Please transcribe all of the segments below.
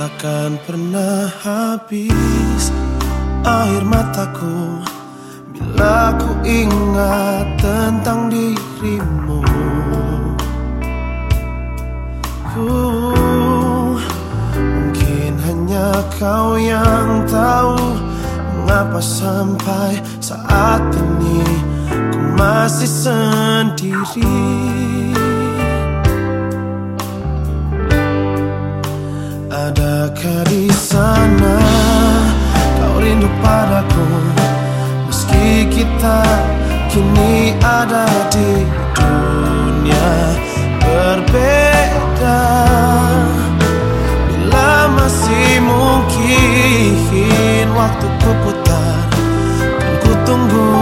Takkan pernah habis. Air mataku Bila ku ingat tentang dirimu. Uh, Mungkin hanya kau yang tahu Mengapa sampai saat ini Ku masih sendiri Adakah di sana kau rindu padaku? Meski kita kini ada di dunia berbeda. Bila masih mungkin waktu ku putar Dan ku tunggu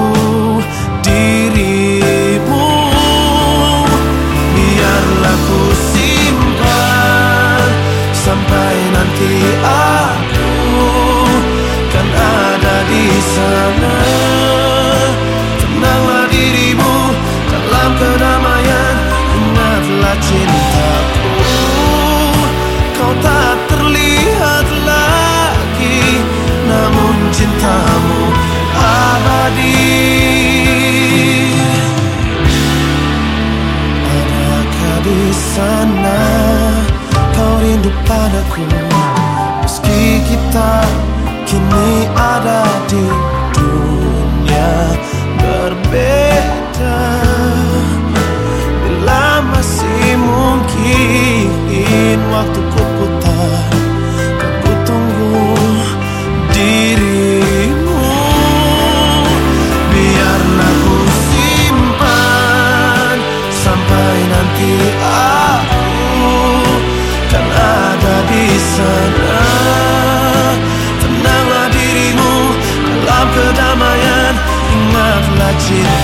shit